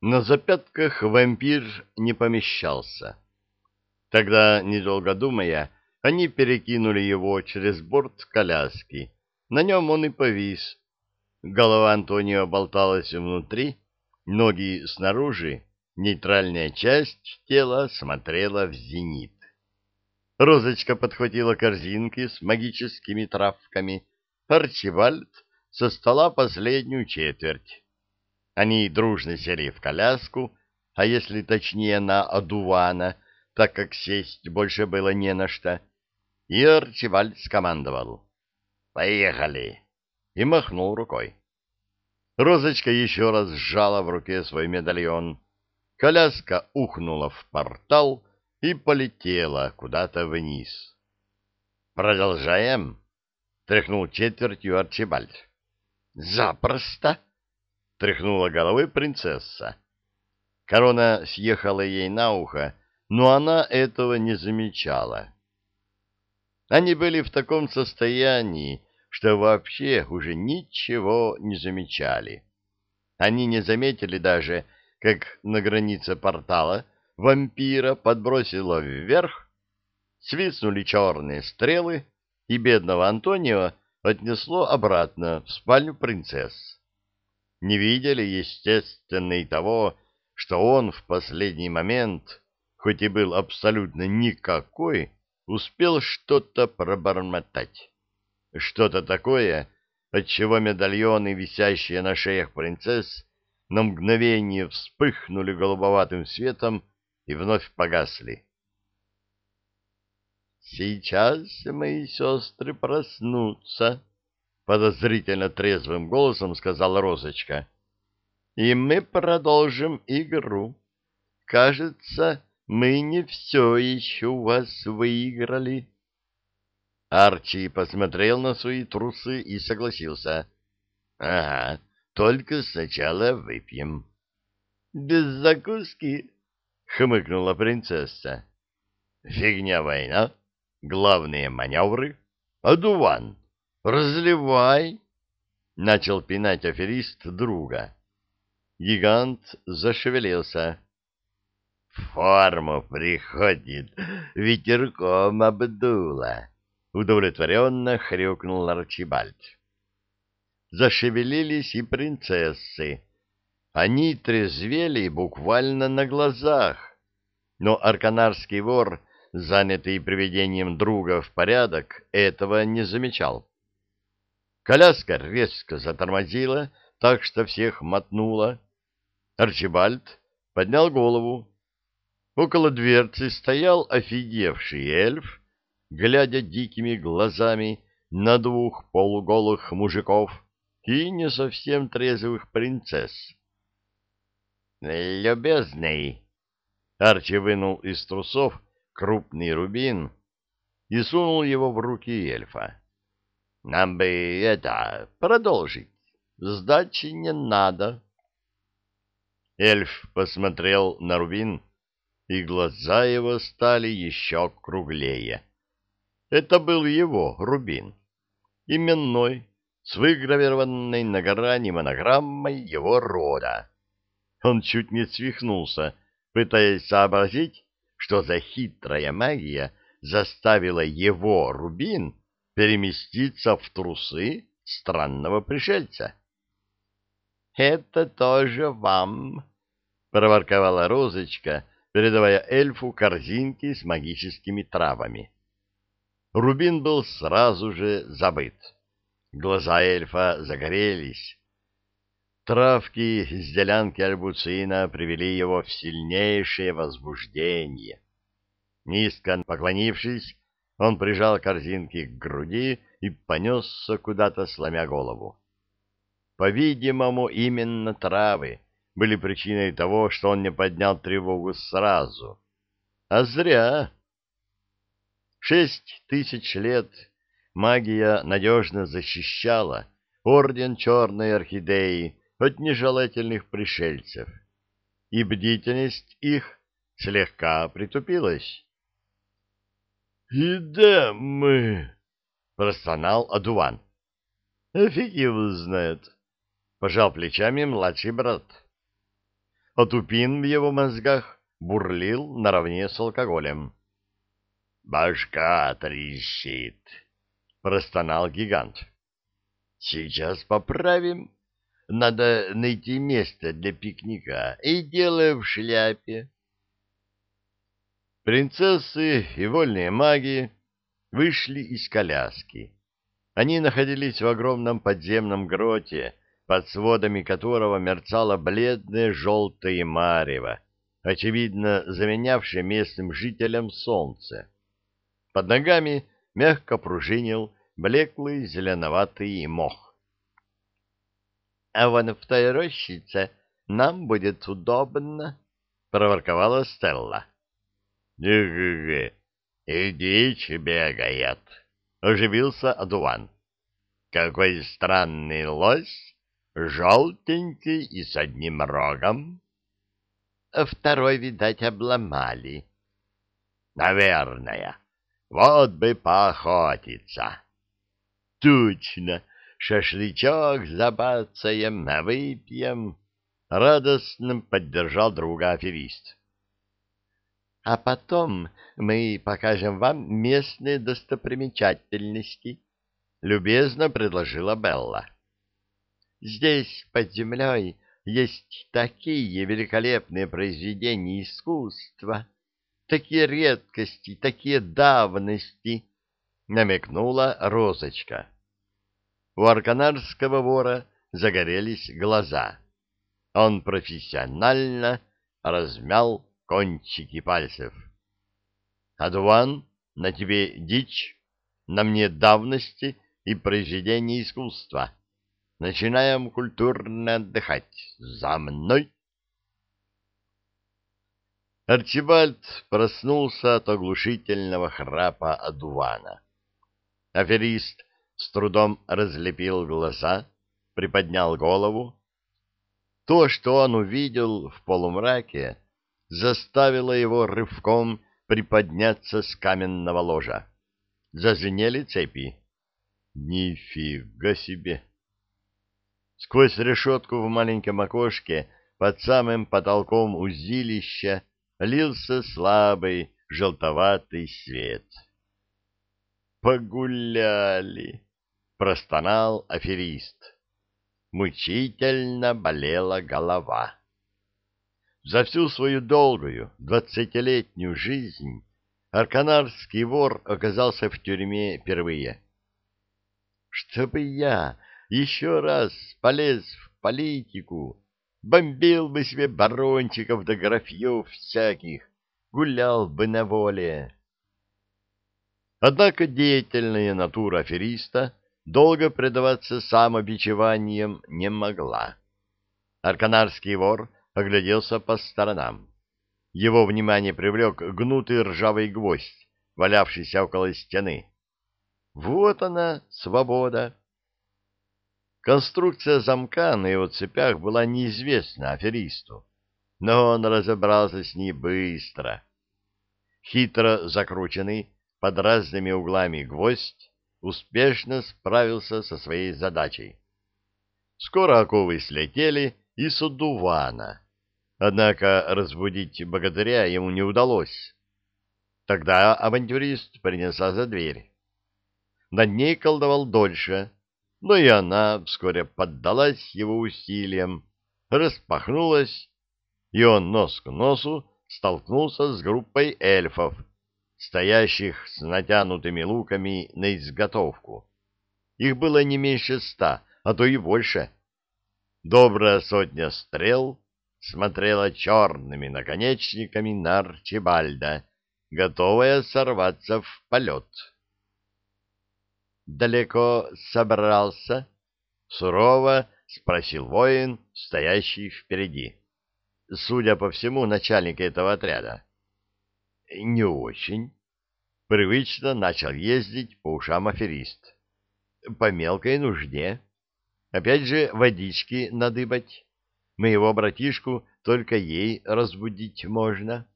На запятках вампир не помещался. Тогда, недолго думая, они перекинули его через борт коляски. На нем он и повис. Голова Антонио болталась внутри, ноги снаружи, нейтральная часть тела смотрела в зенит. Розочка подхватила корзинки с магическими травками, Арчибальд со стола последнюю четверть. Они дружно сели в коляску, а если точнее на одувана, так как сесть больше было не на что, и Арчибальд скомандовал «Поехали!» и махнул рукой. Розочка еще раз сжала в руке свой медальон. Коляска ухнула в портал и полетела куда-то вниз. «Продолжаем?» — тряхнул четвертью Арчибальд. «Запросто!» — тряхнула головой принцесса. Корона съехала ей на ухо, но она этого не замечала. Они были в таком состоянии, что вообще уже ничего не замечали. Они не заметили даже, как на границе портала вампира подбросило вверх, свистнули черные стрелы, и бедного Антонио отнесло обратно в спальню принцесс. Не видели, естественно, и того, что он в последний момент, хоть и был абсолютно никакой, успел что-то пробормотать. Что-то такое, отчего медальоны, висящие на шеях принцесс, на мгновение вспыхнули голубоватым светом и вновь погасли. «Сейчас мои сестры проснутся», — подозрительно трезвым голосом сказала Розочка. «И мы продолжим игру. Кажется, мы не все еще у вас выиграли. Арчи посмотрел на свои трусы и согласился. — Ага, только сначала выпьем. — Без закуски? — хмыкнула принцесса. — Фигня война. Главные маневры. Адуван. Разливай. Начал пинать аферист друга. Гигант зашевелился форму приходит, ветерком обдуло. Удовлетворенно хрюкнул Арчибальд. Зашевелились и принцессы. Они трезвели буквально на глазах. Но арканарский вор, занятый приведением друга в порядок, этого не замечал. Коляска резко затормозила, так что всех мотнула. Арчибальд поднял голову Около дверцы стоял офигевший эльф, глядя дикими глазами на двух полуголых мужиков и не совсем трезвых принцесс. «Любезный!» Арчи вынул из трусов крупный рубин и сунул его в руки эльфа. «Нам бы это продолжить. Сдачи не надо». Эльф посмотрел на рубин и глаза его стали еще круглее. Это был его рубин, именной, с выгравированной на грани монограммой его рода. Он чуть не свихнулся, пытаясь сообразить, что за хитрая магия заставила его рубин переместиться в трусы странного пришельца. — Это тоже вам, — проворковала Розочка, — передавая эльфу корзинки с магическими травами. Рубин был сразу же забыт. Глаза эльфа загорелись. Травки с делянки альбуцина привели его в сильнейшее возбуждение. Низко поклонившись, он прижал корзинки к груди и понесся куда-то, сломя голову. По-видимому, именно травы были причиной того, что он не поднял тревогу сразу. А зря. Шесть тысяч лет магия надежно защищала орден Черной Орхидеи от нежелательных пришельцев, и бдительность их слегка притупилась. — И да мы... — простонал Адуван. — Фиг его знает, — пожал плечами младший брат. а тупин в его мозгах бурлил наравне с алкоголем. «Башка трещит!» — простонал гигант. «Сейчас поправим. Надо найти место для пикника, и дело в шляпе». Принцессы и вольные маги вышли из коляски. Они находились в огромном подземном гроте, под сводами которого мерцало бледное желтое марево, очевидно заменявшее местным жителям солнце. Под ногами мягко пружинил блеклый зеленоватый мох. — А вон в той рощице нам будет удобно, — проворковала Стелла. — Не-ге-ге, и дичь бегает, — оживился одуван. — Какой странный лось, желтенький и с одним рогом. — Второй, видать, обломали. — Наверное. Вот бы поохотиться. — Точно, шашлычок забацаем, выпьем. Радостно поддержал друга аферист. — А потом мы покажем вам местные достопримечательности, — любезно предложила Белла. — Здесь, под землей, есть такие великолепные произведения искусства, такие редкости, такие давности, — намекнула Розочка. У арканарского вора загорелись глаза. Он профессионально размял кончики пальцев. Адуан, на тебе дичь, на мне давности и произведения искусства. Начинаем культурно отдыхать. За мной! Арчибальд проснулся от оглушительного храпа одувана. Аферист с трудом разлепил глаза, приподнял голову. То, что он увидел в полумраке, заставило его рывком приподняться с каменного ложа. Зазвенели цепи. Нифига себе! Сквозь решетку в маленьком окошке под самым потолком узилища лился слабый желтоватый свет. «Погуляли!» — простонал аферист. Мучительно болела голова. За всю свою долгую двадцатилетнюю жизнь арканарский вор оказался в тюрьме впервые. «Чтобы я еще раз полез в политику!» бомбил бы себе барончиков да графьев всяких, гулял бы на воле. Однако деятельная натура афериста долго предаваться самобичеваниям не могла. Арканарский вор огляделся по сторонам. Его внимание привлек гнутый ржавый гвоздь, валявшийся около стены. Вот она, свобода. Конструкция замка на его цепях была неизвестна аферисту, но он разобрался с ней быстро. Хитро закрученный под разными углами гвоздь успешно справился со своей задачей. Скоро оковы слетели и с удувана, однако разбудить богатыря ему не удалось. Тогда авантюрист принялся за дверь. Над ней колдовал дольше, но и она вскоре поддалась его усилиям, распахнулась, и он нос к носу столкнулся с группой эльфов, стоящих с натянутыми луками на изготовку. Их было не меньше ста, а то и больше. Добрая сотня стрел смотрела черными наконечниками на Арчибальда, готовая сорваться в полет далеко собрался? — сурово спросил воин, стоящий впереди. Судя по всему, начальник этого отряда. — Не очень. Привычно начал ездить по ушам аферист. — По мелкой нужде. Опять же, водички надыбать. Моего братишку только ей разбудить можно.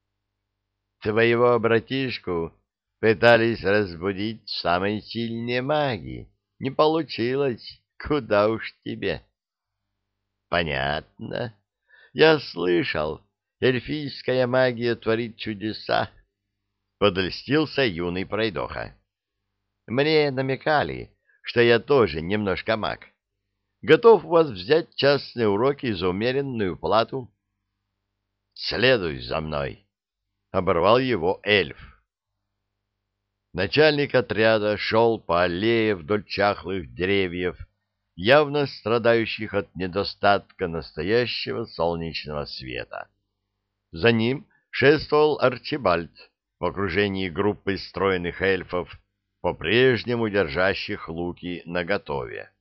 — Твоего братишку Пытались разбудить самые сильные маги. Не получилось. Куда уж тебе. Понятно. я слышал, эльфийская магия творит чудеса. Подольстился юный пройдоха. Мне намекали, что я тоже немножко маг. Готов вас взять частные уроки за умеренную плату. Следуй за мной, — оборвал его эльф. Начальник отряда шел по аллее вдоль чахлых деревьев, явно страдающих от недостатка настоящего солнечного света. За ним шествовал Арчибальд в окружении группы стройных эльфов, по-прежнему держащих луки наготове.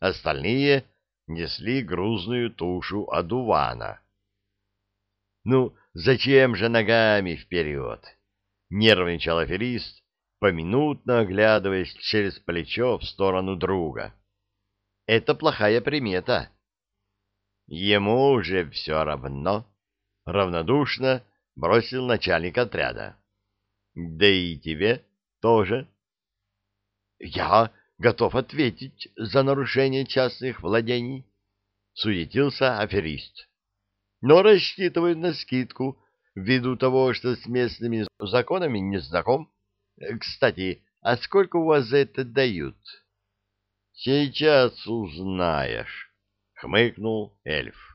Остальные несли грузную тушу одувана. «Ну, зачем же ногами вперед?» — нервничал аферист, поминутно оглядываясь через плечо в сторону друга. «Это плохая примета». «Ему уже все равно», — равнодушно бросил начальник отряда. «Да и тебе тоже». «Я готов ответить за нарушение частных владений», — суетился аферист. «Но рассчитываю на скидку ввиду того, что с местными законами не знаком. Кстати, а сколько у вас за это дают?» «Сейчас узнаешь», — хмыкнул эльф.